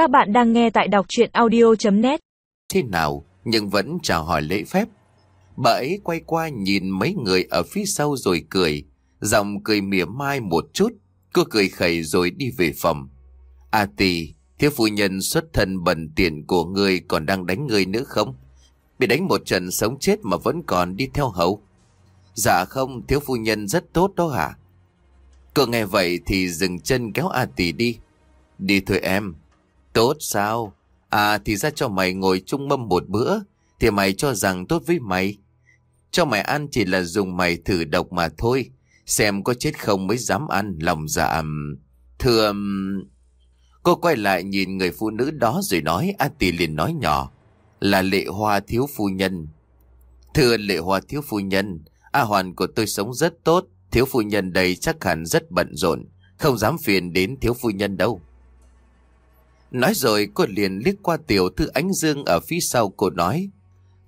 Các bạn đang nghe tại đọc chuyện audio.net Thế nào nhưng vẫn chào hỏi lễ phép. Bà ấy quay qua nhìn mấy người ở phía sau rồi cười. Giọng cười mỉa mai một chút. Cô cười khẩy rồi đi về phòng. À tì, thiếu phu nhân xuất thân bẩn tiền của người còn đang đánh người nữa không? Bị đánh một trận sống chết mà vẫn còn đi theo hậu. Dạ không, thiếu phu nhân rất tốt đó hả? Cô nghe vậy thì dừng chân kéo à A tỷ đi. Đi thôi em. Tốt sao? À thì ra cho mày ngồi chung mâm một bữa. Thì mày cho rằng tốt với mày. Cho mày ăn chỉ là dùng mày thử độc mà thôi. Xem có chết không mới dám ăn, lòng dạ. Thưa... Cô quay lại nhìn người phụ nữ đó rồi nói, A tỷ liền nói nhỏ. Là lệ hoa thiếu phu nhân. Thưa lệ hoa thiếu phu nhân. A hoàn của tôi sống rất tốt. Thiếu phu nhân đây chắc hẳn rất bận rộn. Không dám phiền đến thiếu phu nhân đâu. Nói rồi cô liền liếc qua tiểu thư ánh dương ở phía sau cô nói.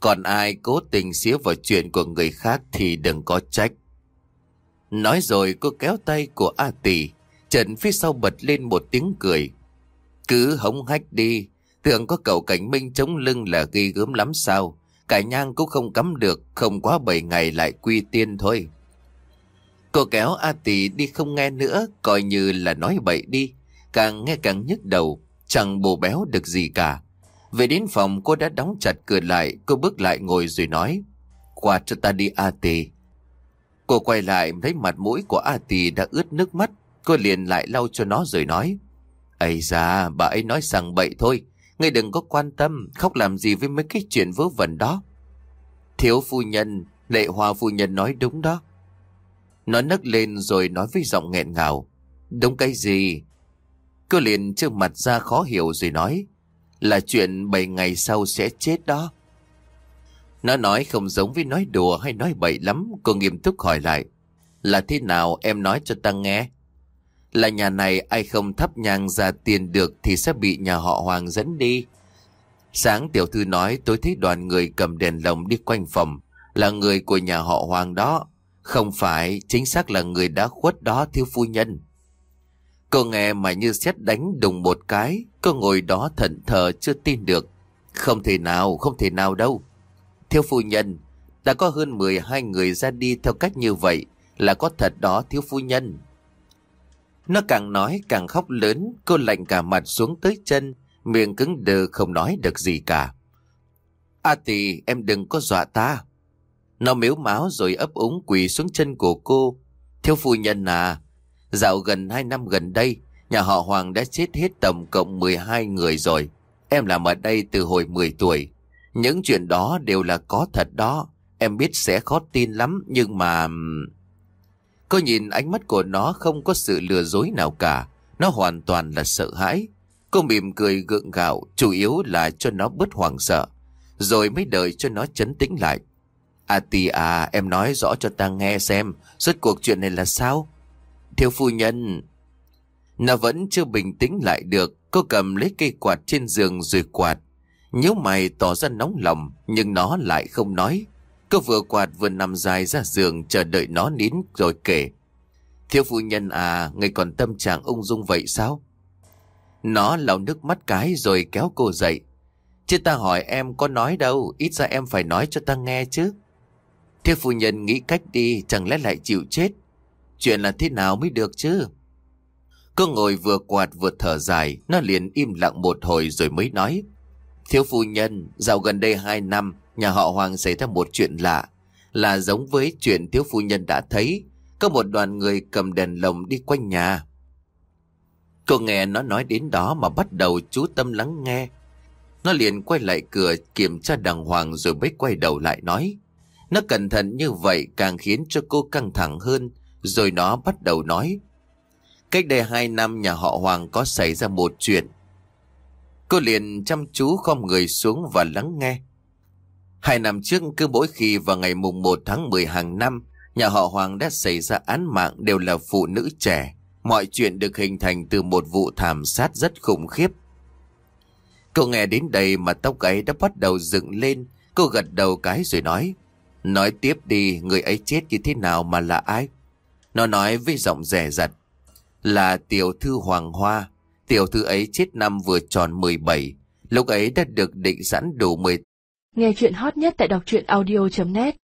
Còn ai cố tình xía vào chuyện của người khác thì đừng có trách. Nói rồi cô kéo tay của A Tỷ, trần phía sau bật lên một tiếng cười. Cứ hống hách đi, tưởng có cậu cảnh minh chống lưng là ghi gớm lắm sao. Cải nhang cũng không cắm được, không quá 7 ngày lại quy tiên thôi. Cô kéo A Tỷ đi không nghe nữa, coi như là nói bậy đi. Càng nghe càng nhức đầu, chẳng bồ béo được gì cả. Về đến phòng cô đã đóng chặt cửa lại, cô bước lại ngồi rồi nói. Qua cho ta đi A Tì. Cô quay lại thấy mặt mũi của A Tì đã ướt nước mắt, cô liền lại lau cho nó rồi nói. ấy da, bà ấy nói rằng bậy thôi, ngươi đừng có quan tâm, khóc làm gì với mấy cái chuyện vớ vẩn đó. Thiếu phu nhân, lệ hoa phu nhân nói đúng đó. Nó nấc lên rồi nói với giọng nghẹn ngào. Đúng cái gì? Cô liền trước mặt ra khó hiểu rồi nói. Là chuyện 7 ngày sau sẽ chết đó. Nó nói không giống với nói đùa hay nói bậy lắm. Cô nghiêm túc hỏi lại. Là thế nào em nói cho ta nghe? Là nhà này ai không thắp nhang ra tiền được thì sẽ bị nhà họ Hoàng dẫn đi. Sáng tiểu thư nói tôi thấy đoàn người cầm đèn lồng đi quanh phòng. Là người của nhà họ Hoàng đó. Không phải, chính xác là người đã khuất đó thiếu phu nhân. Cô nghe mà như xét đánh đùng một cái, cô ngồi đó thận thờ chưa tin được. Không thể nào, không thể nào đâu. Thiếu phu nhân, đã có hơn 12 người ra đi theo cách như vậy, là có thật đó thiếu phu nhân. Nó càng nói càng khóc lớn, cô lạnh cả mặt xuống tới chân, miệng cứng đờ không nói được gì cả. À tì em đừng có dọa ta. Nó miếu máu rồi ấp úng quỳ xuống chân của cô. Thiếu phu nhân à, dạo gần hai năm gần đây, nhà họ Hoàng đã chết hết tổng cộng 12 người rồi. Em làm ở đây từ hồi 10 tuổi. Những chuyện đó đều là có thật đó. Em biết sẽ khó tin lắm, nhưng mà... Cô nhìn ánh mắt của nó không có sự lừa dối nào cả. Nó hoàn toàn là sợ hãi. Cô mỉm cười gượng gạo, chủ yếu là cho nó bớt hoảng sợ. Rồi mới đợi cho nó chấn tĩnh lại. À tì à, em nói rõ cho ta nghe xem, suốt cuộc chuyện này là sao? Thiếu phu nhân... Nó vẫn chưa bình tĩnh lại được, cô cầm lấy cây quạt trên giường rồi quạt. Nhớ mày tỏ ra nóng lòng, nhưng nó lại không nói. Cô vừa quạt vừa nằm dài ra giường chờ đợi nó nín rồi kể. Thiếu phu nhân à, người còn tâm trạng ung dung vậy sao? Nó lau nước mắt cái rồi kéo cô dậy. Chứ ta hỏi em có nói đâu, ít ra em phải nói cho ta nghe chứ. Thiếu phu nhân nghĩ cách đi, chẳng lẽ lại chịu chết. Chuyện là thế nào mới được chứ? Cô ngồi vừa quạt vừa thở dài, nó liền im lặng một hồi rồi mới nói. Thiếu phu nhân, dạo gần đây hai năm, nhà họ Hoàng xảy ra một chuyện lạ, là giống với chuyện thiếu phu nhân đã thấy. Có một đoàn người cầm đèn lồng đi quanh nhà. Cô nghe nó nói đến đó mà bắt đầu chú tâm lắng nghe. Nó liền quay lại cửa kiểm tra đàng hoàng rồi mới quay đầu lại nói. Nó cẩn thận như vậy càng khiến cho cô căng thẳng hơn, rồi nó bắt đầu nói. Cách đây hai năm nhà họ Hoàng có xảy ra một chuyện. Cô liền chăm chú khom người xuống và lắng nghe. Hai năm trước cứ mỗi khi vào ngày mùng 1 tháng 10 hàng năm, nhà họ Hoàng đã xảy ra án mạng đều là phụ nữ trẻ. Mọi chuyện được hình thành từ một vụ thảm sát rất khủng khiếp. Cô nghe đến đây mà tóc ấy đã bắt đầu dựng lên, cô gật đầu cái rồi nói. Nói tiếp đi, người ấy chết như thế nào mà là ai? Nó nói với giọng rẻ rặt. Là tiểu thư Hoàng Hoa. Tiểu thư ấy chết năm vừa tròn 17, lúc ấy đã được định sẵn đủ 10 Nghe chuyện hot nhất tại đọc truyện audio.net